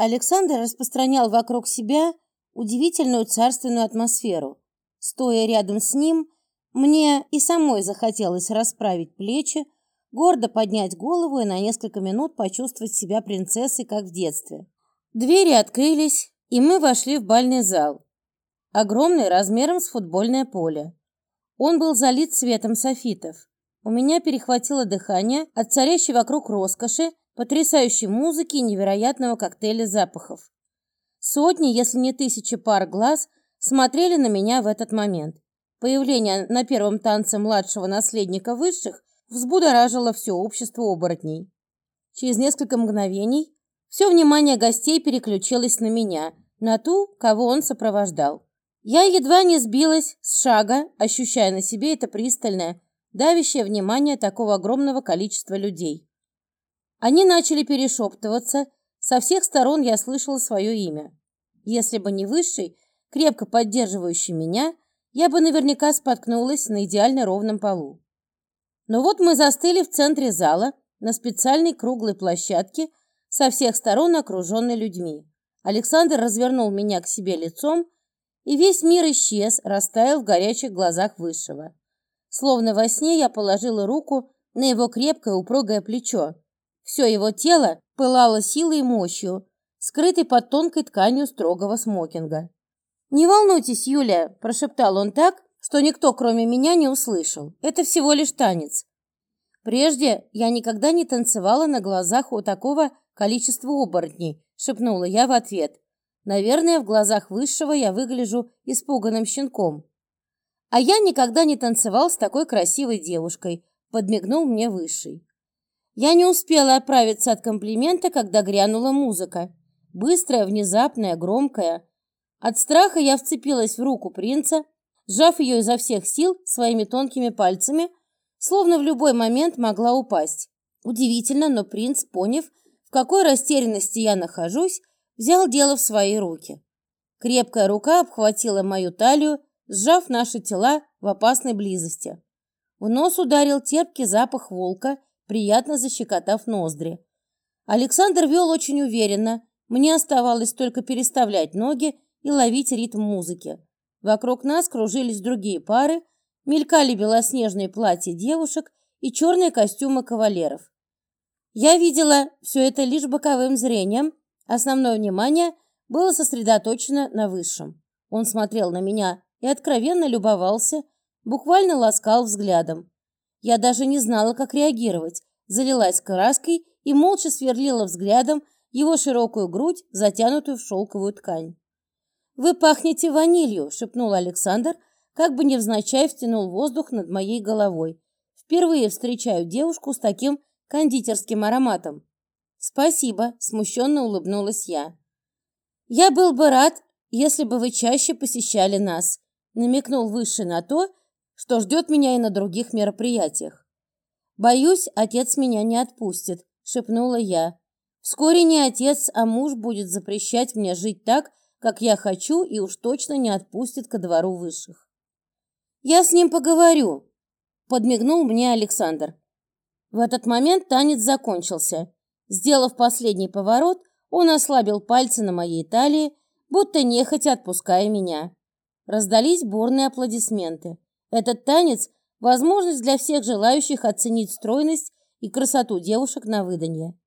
Александр распространял вокруг себя удивительную царственную атмосферу. Стоя рядом с ним, мне и самой захотелось расправить плечи, гордо поднять голову и на несколько минут почувствовать себя принцессой, как в детстве. Двери открылись, и мы вошли в бальный зал, огромный размером с футбольное поле. Он был залит цветом софитов. У меня перехватило дыхание от царящей вокруг роскоши потрясающей музыки и невероятного коктейля запахов. Сотни, если не тысячи пар глаз смотрели на меня в этот момент. Появление на первом танце младшего наследника высших взбудоражило все общество оборотней. Через несколько мгновений все внимание гостей переключилось на меня, на ту, кого он сопровождал. Я едва не сбилась с шага, ощущая на себе это пристальное, давящее внимание такого огромного количества людей. Они начали перешептываться. Со всех сторон я слышала свое имя. Если бы не высший, крепко поддерживающий меня, я бы наверняка споткнулась на идеально ровном полу. Но вот мы застыли в центре зала, на специальной круглой площадке, со всех сторон окруженной людьми. Александр развернул меня к себе лицом, и весь мир исчез, растаял в горячих глазах Высшего. Словно во сне я положила руку на его крепкое упругое плечо, все его тело пылало силой и мощью, скрытой под тонкой тканью строгого смокинга. «Не волнуйтесь, Юлия», – прошептал он так, что никто, кроме меня, не услышал. «Это всего лишь танец». «Прежде я никогда не танцевала на глазах у такого количества оборотней», – шепнула я в ответ. «Наверное, в глазах высшего я выгляжу испуганным щенком». «А я никогда не танцевал с такой красивой девушкой», – подмигнул мне высший. Я не успела оправиться от комплимента, когда грянула музыка. Быстрая, внезапная, громкая. От страха я вцепилась в руку принца, сжав ее изо всех сил своими тонкими пальцами, словно в любой момент могла упасть. Удивительно, но принц, поняв, в какой растерянности я нахожусь, взял дело в свои руки. Крепкая рука обхватила мою талию, сжав наши тела в опасной близости. В нос ударил терпкий запах волка – приятно защекотав ноздри. Александр вел очень уверенно. Мне оставалось только переставлять ноги и ловить ритм музыки. Вокруг нас кружились другие пары, мелькали белоснежные платья девушек и черные костюмы кавалеров. Я видела все это лишь боковым зрением, основное внимание было сосредоточено на высшем. Он смотрел на меня и откровенно любовался, буквально ласкал взглядом. Я даже не знала, как реагировать, залилась краской и молча сверлила взглядом его широкую грудь, затянутую в шелковую ткань. «Вы пахнете ванилью», — шепнул Александр, как бы невзначай втянул воздух над моей головой. «Впервые встречаю девушку с таким кондитерским ароматом». «Спасибо», — смущенно улыбнулась я. «Я был бы рад, если бы вы чаще посещали нас», — намекнул выше на то, что ждет меня и на других мероприятиях. «Боюсь, отец меня не отпустит», — шепнула я. «Вскоре не отец, а муж будет запрещать мне жить так, как я хочу, и уж точно не отпустит ко двору высших». «Я с ним поговорю», — подмигнул мне Александр. В этот момент танец закончился. Сделав последний поворот, он ослабил пальцы на моей талии, будто нехотя отпуская меня. Раздались бурные аплодисменты. Этот танец – возможность для всех желающих оценить стройность и красоту девушек на выданье.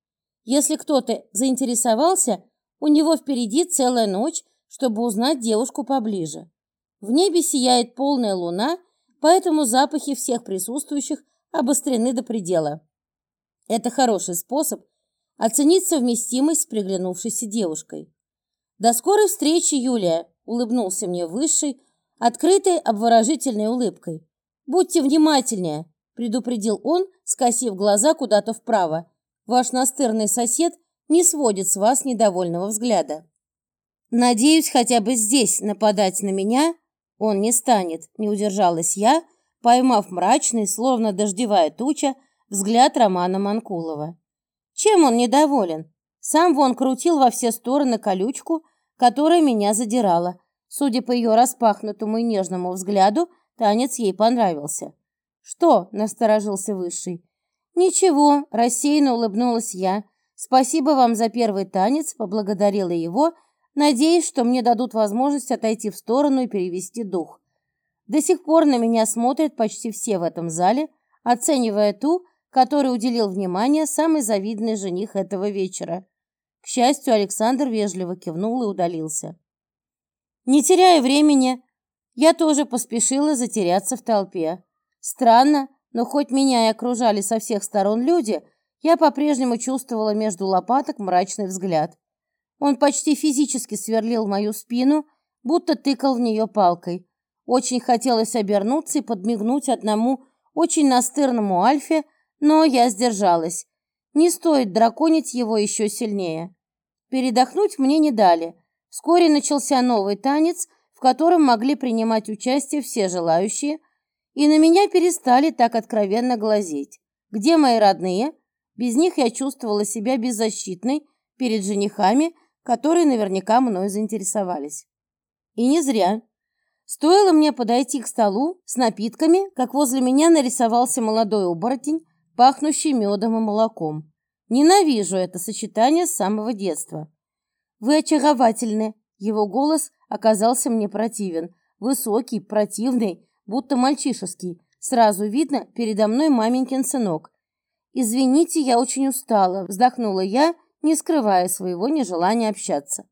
Если кто-то заинтересовался, у него впереди целая ночь, чтобы узнать девушку поближе. В небе сияет полная луна, поэтому запахи всех присутствующих обострены до предела. Это хороший способ оценить совместимость с приглянувшейся девушкой. «До скорой встречи, Юлия!» – улыбнулся мне Высший, открытой обворожительной улыбкой. «Будьте внимательнее», — предупредил он, скосив глаза куда-то вправо. «Ваш настырный сосед не сводит с вас недовольного взгляда». «Надеюсь, хотя бы здесь нападать на меня он не станет», — не удержалась я, поймав мрачный, словно дождевая туча, взгляд Романа Манкулова. Чем он недоволен? Сам вон крутил во все стороны колючку, которая меня задирала, Судя по ее распахнутому и нежному взгляду, танец ей понравился. «Что?» – насторожился Высший. «Ничего», – рассеянно улыбнулась я, Спасибо вам за первый танец, поблагодарила его, надеясь, что мне дадут возможность отойти в сторону и перевести дух. До сих пор на меня смотрят почти все в этом зале, оценивая ту, которой уделил внимание самый завидный жених этого вечера. К счастью, Александр вежливо кивнул и удалился. Не теряя времени, я тоже поспешила затеряться в толпе. Странно, но хоть меня и окружали со всех сторон люди, я по-прежнему чувствовала между лопаток мрачный взгляд. Он почти физически сверлил мою спину, будто тыкал в нее палкой. Очень хотелось обернуться и подмигнуть одному очень настырному Альфе, но я сдержалась. Не стоит драконить его еще сильнее. Передохнуть мне не дали. Вскоре начался новый танец, в котором могли принимать участие все желающие, и на меня перестали так откровенно глазеть. Где мои родные? Без них я чувствовала себя беззащитной перед женихами, которые наверняка мной заинтересовались. И не зря. Стоило мне подойти к столу с напитками, как возле меня нарисовался молодой оборотень, пахнущий медом и молоком. Ненавижу это сочетание с самого детства. Вы очаровательны. Его голос оказался мне противен. Высокий, противный, будто мальчишеский. Сразу видно, передо мной маменькин сынок. «Извините, я очень устала», — вздохнула я, не скрывая своего нежелания общаться.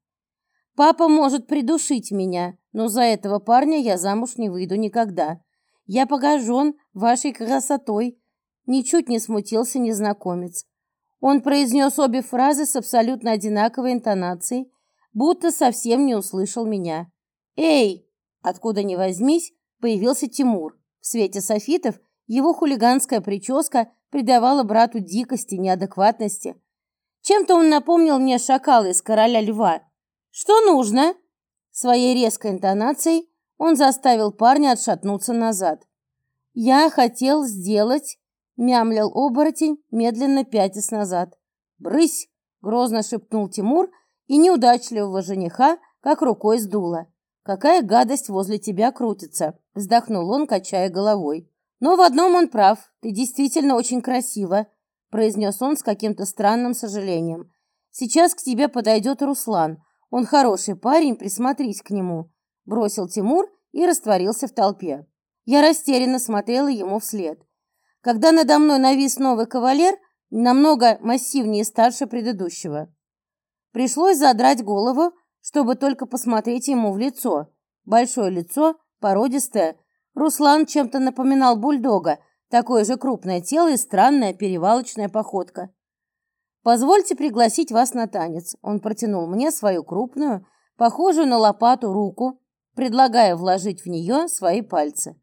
«Папа может придушить меня, но за этого парня я замуж не выйду никогда. Я погожен вашей красотой», — ничуть не смутился незнакомец. Он произнес обе фразы с абсолютно одинаковой интонацией, будто совсем не услышал меня. «Эй!» Откуда ни возьмись, появился Тимур. В свете софитов его хулиганская прическа придавала брату дикости, неадекватности. Чем-то он напомнил мне шакала из «Короля льва». «Что нужно?» Своей резкой интонацией он заставил парня отшатнуться назад. «Я хотел сделать...» — мямлил оборотень, медленно пятясь назад. «Брысь!» — грозно шепнул Тимур, и неудачливого жениха как рукой сдуло. «Какая гадость возле тебя крутится!» — вздохнул он, качая головой. «Но в одном он прав. Ты действительно очень красива», — произнес он с каким-то странным сожалением. «Сейчас к тебе подойдет Руслан. Он хороший парень, присмотрись к нему», — бросил Тимур и растворился в толпе. Я растерянно смотрела ему вслед. Когда надо мной навис новый кавалер, намного массивнее и старше предыдущего. Пришлось задрать голову, чтобы только посмотреть ему в лицо. Большое лицо, породистое. Руслан чем-то напоминал бульдога, такое же крупное тело и странная перевалочная походка. «Позвольте пригласить вас на танец». Он протянул мне свою крупную, похожую на лопату руку, предлагая вложить в нее свои пальцы.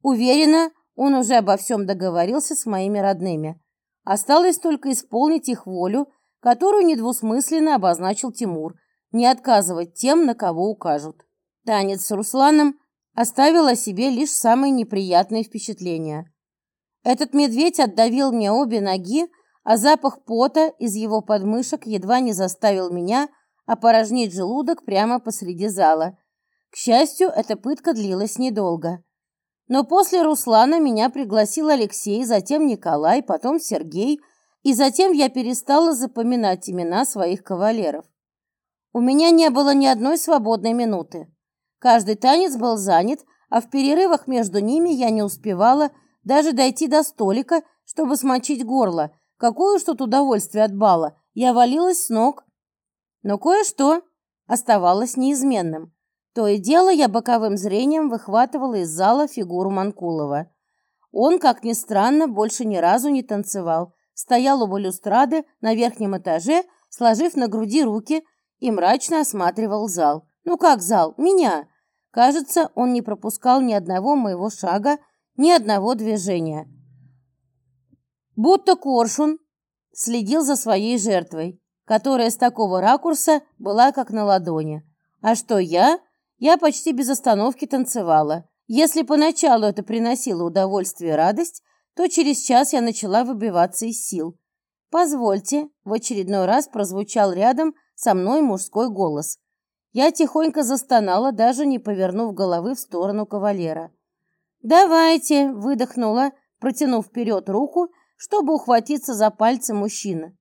Уверена, он уже обо всем договорился с моими родными. Осталось только исполнить их волю, которую недвусмысленно обозначил Тимур, не отказывать тем, на кого укажут. Танец с Русланом оставил о себе лишь самые неприятные впечатления. Этот медведь отдавил мне обе ноги, а запах пота из его подмышек едва не заставил меня опорожнить желудок прямо посреди зала. К счастью, эта пытка длилась недолго. Но после Руслана меня пригласил Алексей, затем Николай, потом Сергей, и затем я перестала запоминать имена своих кавалеров. У меня не было ни одной свободной минуты. Каждый танец был занят, а в перерывах между ними я не успевала даже дойти до столика, чтобы смочить горло. Какое уж тут удовольствие от бала. Я валилась с ног. Но кое-что оставалось неизменным. То и дело я боковым зрением выхватывала из зала фигуру Манкулова. Он, как ни странно, больше ни разу не танцевал. Стоял у балюстрады на верхнем этаже, сложив на груди руки, и мрачно осматривал зал. Ну как зал? Меня. Кажется, он не пропускал ни одного моего шага, ни одного движения. Будто коршун следил за своей жертвой, которая с такого ракурса была как на ладони. А что я? Я почти без остановки танцевала. Если поначалу это приносило удовольствие и радость, то через час я начала выбиваться из сил. «Позвольте», — в очередной раз прозвучал рядом со мной мужской голос. Я тихонько застонала, даже не повернув головы в сторону кавалера. «Давайте!» — выдохнула, протянув вперед руку, чтобы ухватиться за пальцы мужчины.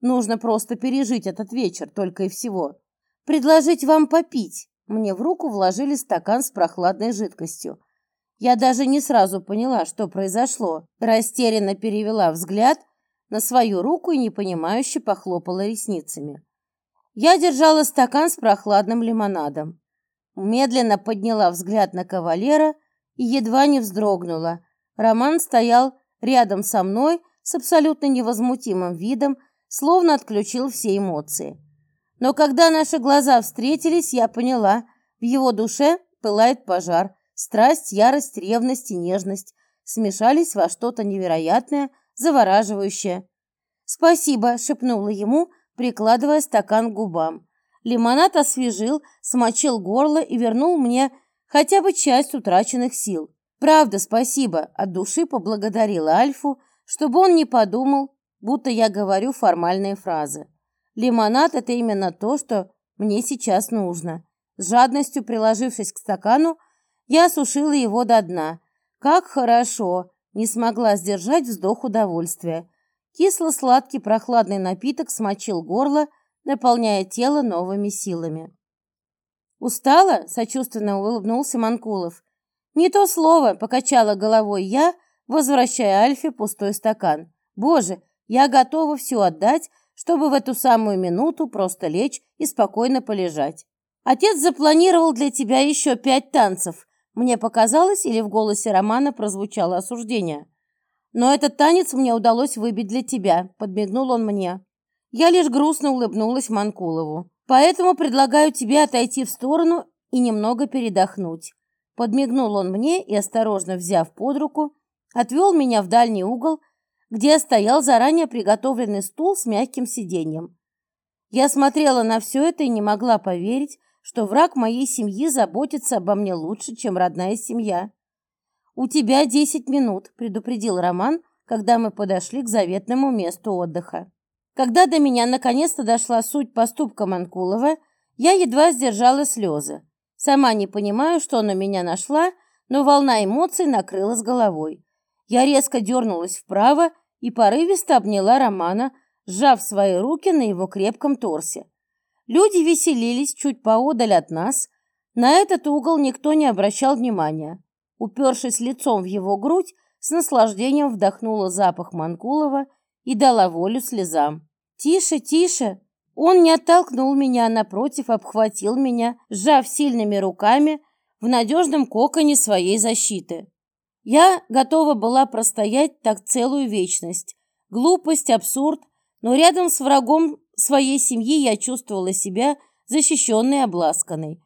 Нужно просто пережить этот вечер, только и всего. Предложить вам попить. Мне в руку вложили стакан с прохладной жидкостью. Я даже не сразу поняла, что произошло. Растерянно перевела взгляд на свою руку и непонимающе похлопала ресницами. Я держала стакан с прохладным лимонадом. Медленно подняла взгляд на кавалера и едва не вздрогнула. Роман стоял рядом со мной с абсолютно невозмутимым видом, словно отключил все эмоции. Но когда наши глаза встретились, я поняла, в его душе пылает пожар. Страсть, ярость, ревность и нежность смешались во что-то невероятное, завораживающее. «Спасибо», — шепнула ему, прикладывая стакан к губам. Лимонад освежил, смочил горло и вернул мне хотя бы часть утраченных сил. «Правда, спасибо», — от души поблагодарила Альфу, чтобы он не подумал, будто я говорю формальные фразы. Лимонад — это именно то, что мне сейчас нужно. С жадностью приложившись к стакану, я осушила его до дна. Как хорошо! Не смогла сдержать вздох удовольствия. Кисло-сладкий прохладный напиток смочил горло, наполняя тело новыми силами. «Устала?» – сочувственно улыбнулся Манкулов. «Не то слово!» – покачала головой я, возвращая Альфе пустой стакан. «Боже, я готова все отдать, чтобы в эту самую минуту просто лечь и спокойно полежать. Отец запланировал для тебя еще пять танцев. Мне показалось, или в голосе Романа прозвучало осуждение. Но этот танец мне удалось выбить для тебя, подмигнул он мне. Я лишь грустно улыбнулась Манкулову. Поэтому предлагаю тебе отойти в сторону и немного передохнуть. Подмигнул он мне и, осторожно взяв под руку, отвел меня в дальний угол, где стоял заранее приготовленный стул с мягким сиденьем. Я смотрела на все это и не могла поверить, что враг моей семьи заботится обо мне лучше, чем родная семья. «У тебя десять минут», — предупредил Роман, когда мы подошли к заветному месту отдыха. Когда до меня наконец-то дошла суть поступка Манкулова, я едва сдержала слезы. Сама не понимаю, что на меня нашла, но волна эмоций накрыла с головой. Я резко дернулась вправо и порывисто обняла Романа, сжав свои руки на его крепком торсе. Люди веселились чуть поодаль от нас. На этот угол никто не обращал внимания. Упершись лицом в его грудь, с наслаждением вдохнула запах Манкулова и дала волю слезам. «Тише, тише!» Он не оттолкнул меня, а напротив, обхватил меня, сжав сильными руками в надежном коконе своей защиты. Я готова была простоять так целую вечность. Глупость, абсурд, но рядом с врагом своей семьи я чувствовала себя защищенной обласканной.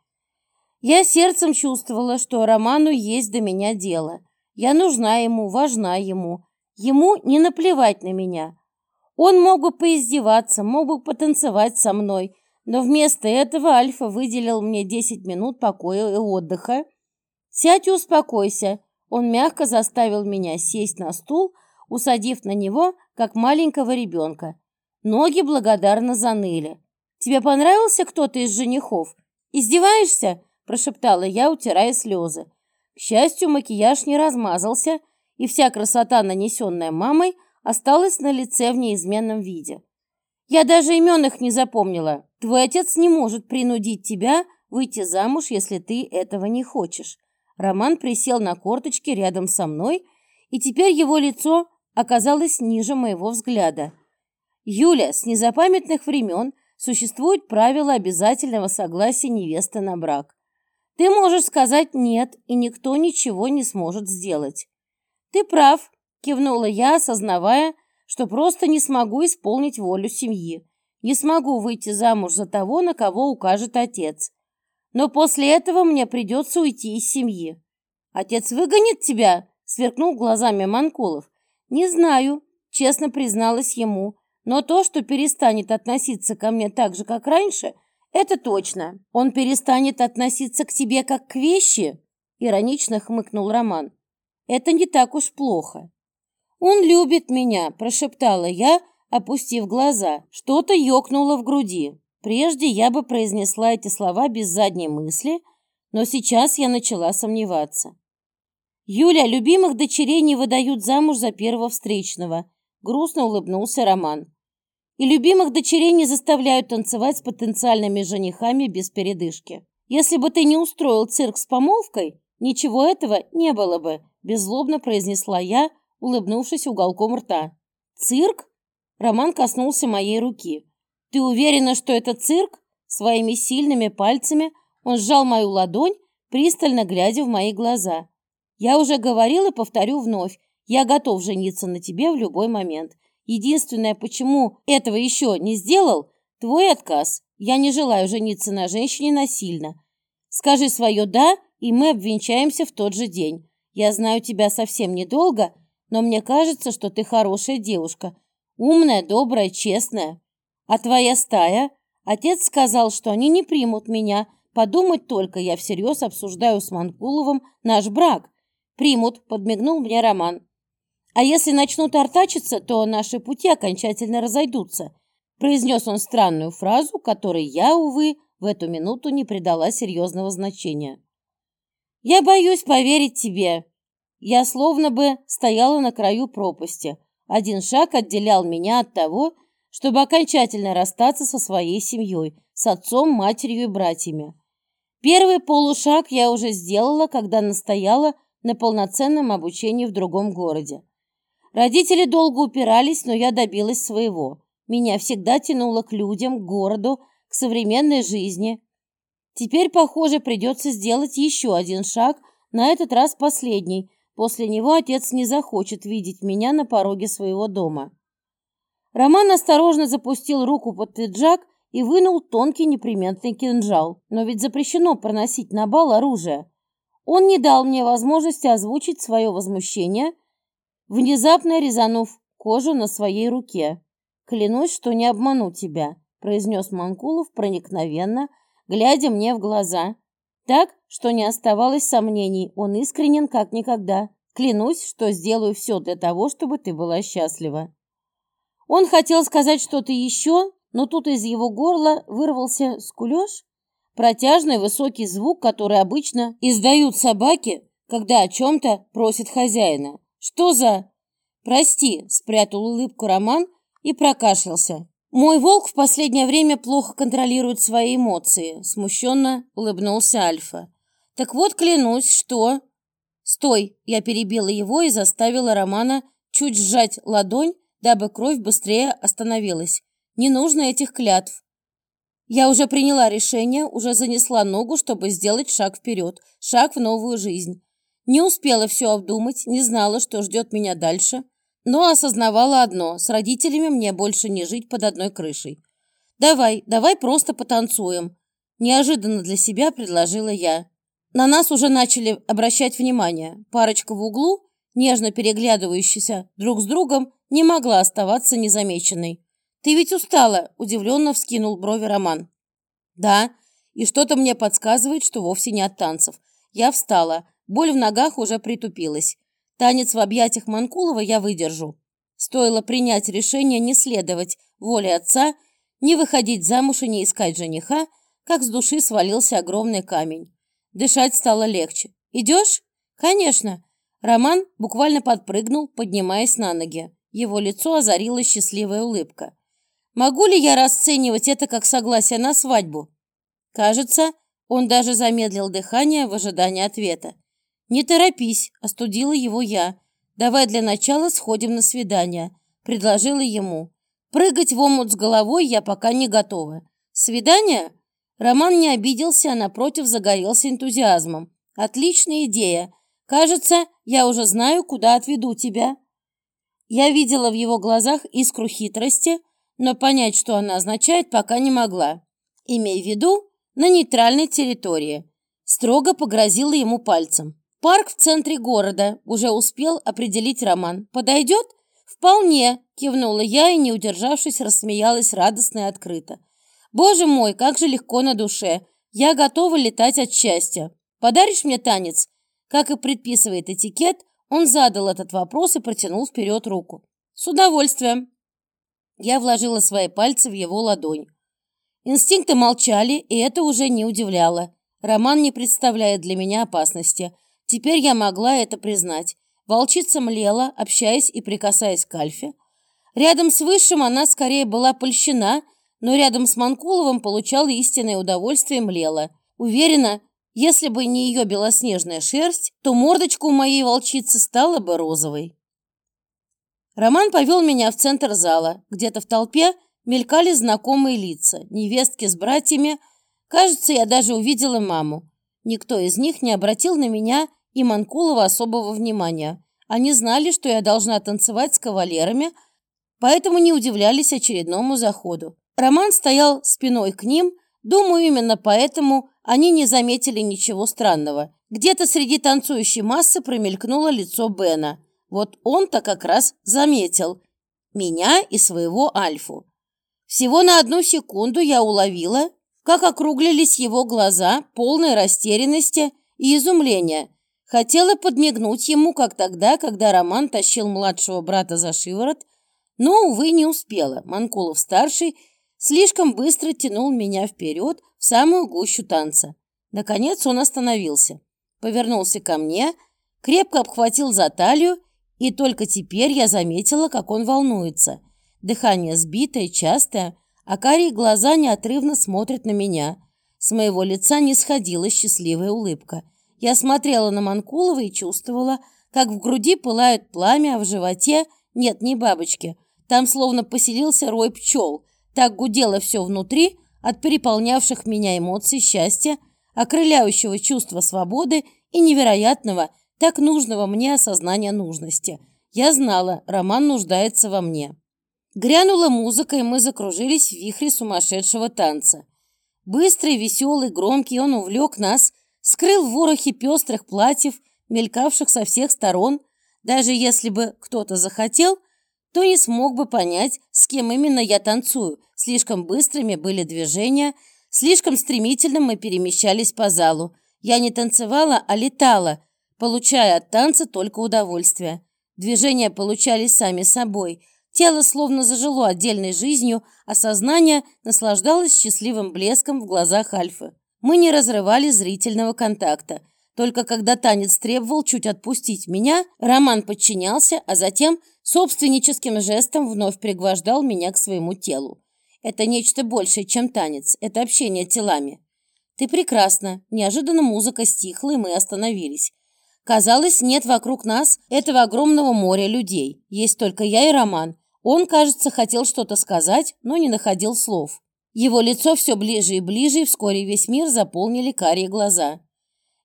Я сердцем чувствовала, что Роману есть до меня дело. Я нужна ему, важна ему. Ему не наплевать на меня. Он мог бы поиздеваться, мог бы потанцевать со мной, но вместо этого Альфа выделил мне 10 минут покоя и отдыха. «Сядь и успокойся». Он мягко заставил меня сесть на стул, усадив на него, как маленького ребенка. Ноги благодарно заныли. «Тебе понравился кто-то из женихов? Издеваешься?» – прошептала я, утирая слезы. К счастью, макияж не размазался, и вся красота, нанесенная мамой, осталась на лице в неизменном виде. «Я даже имен их не запомнила. Твой отец не может принудить тебя выйти замуж, если ты этого не хочешь». Роман присел на корточки рядом со мной, и теперь его лицо оказалось ниже моего взгляда – Юля, с незапамятных времен существует правило обязательного согласия невесты на брак. Ты можешь сказать «нет», и никто ничего не сможет сделать. Ты прав, кивнула я, осознавая, что просто не смогу исполнить волю семьи. Не смогу выйти замуж за того, на кого укажет отец. Но после этого мне придется уйти из семьи. Отец выгонит тебя? Сверкнул глазами Манкулов. Не знаю, честно призналась ему. Но то, что перестанет относиться ко мне так же, как раньше, это точно. Он перестанет относиться к тебе как к вещи, иронично хмыкнул Роман. Это не так уж плохо. Он любит меня, прошептала я, опустив глаза. Что-то ёкнуло в груди. Прежде я бы произнесла эти слова без задней мысли, но сейчас я начала сомневаться. Юля, любимых дочерей не выдают замуж за первого встречного. Грустно улыбнулся Роман. И любимых дочерей не заставляют танцевать с потенциальными женихами без передышки. Если бы ты не устроил цирк с помолвкой, ничего этого не было бы, беззлобно произнесла я, улыбнувшись уголком рта. Цирк? Роман коснулся моей руки. Ты уверена, что это цирк? Своими сильными пальцами он сжал мою ладонь, пристально глядя в мои глаза. Я уже говорил и повторю вновь. Я готов жениться на тебе в любой момент. Единственное, почему этого еще не сделал, твой отказ. Я не желаю жениться на женщине насильно. Скажи свое «да», и мы обвенчаемся в тот же день. Я знаю тебя совсем недолго, но мне кажется, что ты хорошая девушка. Умная, добрая, честная. А твоя стая? Отец сказал, что они не примут меня. Подумать только, я всерьез обсуждаю с Манкуловым наш брак. Примут, подмигнул мне Роман. А если начнут артачиться, то наши пути окончательно разойдутся. Произнес он странную фразу, которой я, увы, в эту минуту не придала серьезного значения. «Я боюсь поверить тебе». Я словно бы стояла на краю пропасти. Один шаг отделял меня от того, чтобы окончательно расстаться со своей семьей, с отцом, матерью и братьями. Первый полушаг я уже сделала, когда настояла на полноценном обучении в другом городе. Родители долго упирались, но я добилась своего. Меня всегда тянуло к людям, к городу, к современной жизни. Теперь, похоже, придется сделать еще один шаг, на этот раз последний. После него отец не захочет видеть меня на пороге своего дома. Роман осторожно запустил руку под пиджак и вынул тонкий неприметный кинжал. Но ведь запрещено проносить на бал оружие. Он не дал мне возможности озвучить свое возмущение, внезапно резанув кожу на своей руке. «Клянусь, что не обману тебя», — произнес Манкулов проникновенно, глядя мне в глаза. Так, что не оставалось сомнений, он искренен как никогда. Клянусь, что сделаю все для того, чтобы ты была счастлива. Он хотел сказать что-то еще, но тут из его горла вырвался скулеж, протяжный высокий звук, который обычно издают собаки, когда о чем-то просят хозяина. «Что за...» «Прости», — спрятал улыбку Роман и прокашлялся. «Мой волк в последнее время плохо контролирует свои эмоции», — смущенно улыбнулся Альфа. «Так вот, клянусь, что...» «Стой!» — я перебила его и заставила Романа чуть сжать ладонь, дабы кровь быстрее остановилась. Не нужно этих клятв. Я уже приняла решение, уже занесла ногу, чтобы сделать шаг вперед, шаг в новую жизнь. Не успела все обдумать, не знала, что ждет меня дальше, но осознавала одно – с родителями мне больше не жить под одной крышей. «Давай, давай просто потанцуем», – неожиданно для себя предложила я. На нас уже начали обращать внимание. Парочка в углу, нежно переглядывающаяся друг с другом, не могла оставаться незамеченной. «Ты ведь устала?» – удивленно вскинул брови Роман. «Да, и что-то мне подсказывает, что вовсе не от танцев. Я встала, боль в ногах уже притупилась. Танец в объятиях Манкулова я выдержу. Стоило принять решение не следовать воле отца, не выходить замуж и не искать жениха, как с души свалился огромный камень. Дышать стало легче. «Идешь?» «Конечно». Роман буквально подпрыгнул, поднимаясь на ноги. Его лицо озарила счастливая улыбка. «Могу ли я расценивать это как согласие на свадьбу?» Кажется, он даже замедлил дыхание в ожидании ответа. «Не торопись», — остудила его я. «Давай для начала сходим на свидание», — предложила ему. «Прыгать в омут с головой я пока не готова». «Свидание?» Роман не обиделся, а напротив загорелся энтузиазмом. «Отличная идея. Кажется, я уже знаю, куда отведу тебя». Я видела в его глазах искру хитрости, но понять, что она означает, пока не могла. Имея в виду, на нейтральной территории. Строго погрозила ему пальцем. Парк в центре города, уже успел определить Роман. Подойдет? Вполне, кивнула я и, не удержавшись, рассмеялась радостно и открыто. Боже мой, как же легко на душе. Я готова летать от счастья. Подаришь мне танец? Как и предписывает этикет, он задал этот вопрос и протянул вперед руку. «С удовольствием!» Я вложила свои пальцы в его ладонь. Инстинкты молчали, и это уже не удивляло. Роман не представляет для меня опасности. Теперь я могла это признать. Волчица млела, общаясь и прикасаясь к Альфе. Рядом с Высшим она скорее была польщена, но рядом с Манкуловым получала истинное удовольствие млела. Уверена, если бы не ее белоснежная шерсть, то мордочка у моей волчицы стала бы розовой. Роман повел меня в центр зала. Где-то в толпе мелькали знакомые лица, невестки с братьями. Кажется, я даже увидела маму. Никто из них не обратил на меня и Манкулова особого внимания. Они знали, что я должна танцевать с кавалерами, поэтому не удивлялись очередному заходу. Роман стоял спиной к ним, думаю, именно поэтому они не заметили ничего странного. Где-то среди танцующей массы промелькнуло лицо Бена. Вот он-то как раз заметил меня и своего Альфу. Всего на одну секунду я уловила, как округлились его глаза, полной растерянности и изумления. Хотела подмигнуть ему, как тогда, когда Роман тащил младшего брата за шиворот, но, увы, не успела. Манкулов-старший слишком быстро тянул меня вперед в самую гущу танца. Наконец он остановился, повернулся ко мне, крепко обхватил за талию, и только теперь я заметила, как он волнуется. Дыхание сбитое, частое, а карие глаза неотрывно смотрят на меня. С моего лица не сходила счастливая улыбка. Я смотрела на Манкулова и чувствовала, как в груди пылает пламя, а в животе нет ни бабочки. Там словно поселился рой пчел. Так гудело все внутри от переполнявших меня эмоций счастья, окрыляющего чувства свободы и невероятного, так нужного мне осознания нужности. Я знала, Роман нуждается во мне. Грянула музыка, и мы закружились в вихре сумасшедшего танца. Быстрый, веселый, громкий, он увлек нас, скрыл в ворохе пестрых платьев, мелькавших со всех сторон. Даже если бы кто-то захотел, то не смог бы понять, с кем именно я танцую. Слишком быстрыми были движения, слишком стремительно мы перемещались по залу. Я не танцевала, а летала, получая от танца только удовольствие. Движения получались сами собой – Тело словно зажило отдельной жизнью, а сознание наслаждалось счастливым блеском в глазах Альфы. Мы не разрывали зрительного контакта. Только когда танец требовал чуть отпустить меня, Роман подчинялся, а затем собственническим жестом вновь пригвождал меня к своему телу. Это нечто большее, чем танец. Это общение телами. «Ты прекрасна». Неожиданно музыка стихла, и мы остановились. Казалось, нет вокруг нас этого огромного моря людей. Есть только я и Роман. Он, кажется, хотел что-то сказать, но не находил слов. Его лицо все ближе и ближе, и вскоре весь мир заполнили карие глаза.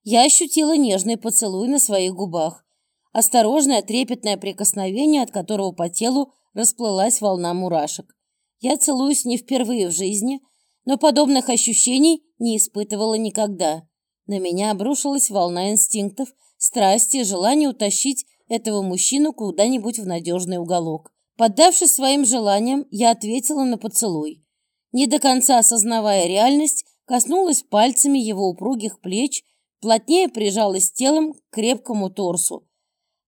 Я ощутила нежный поцелуй на своих губах. Осторожное, трепетное прикосновение, от которого по телу расплылась волна мурашек. Я целуюсь не впервые в жизни, но подобных ощущений не испытывала никогда. На меня обрушилась волна инстинктов, страсти, желания утащить этого мужчину куда-нибудь в надежный уголок. Поддавшись своим желаниям, я ответила на поцелуй. Не до конца осознавая реальность, коснулась пальцами его упругих плеч, плотнее прижалась телом к крепкому торсу.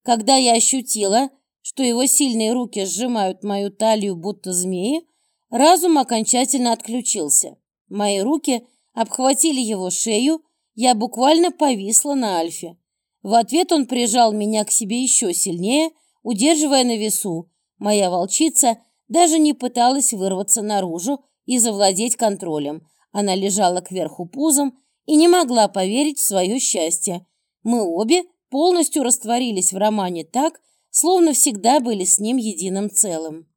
Когда я ощутила, что его сильные руки сжимают мою талию, будто змеи, разум окончательно отключился. Мои руки обхватили его шею, я буквально повисла на Альфе. В ответ он прижал меня к себе еще сильнее, удерживая на весу, Моя волчица даже не пыталась вырваться наружу и завладеть контролем. Она лежала кверху пузом и не могла поверить в свое счастье. Мы обе полностью растворились в романе так, словно всегда были с ним единым целым.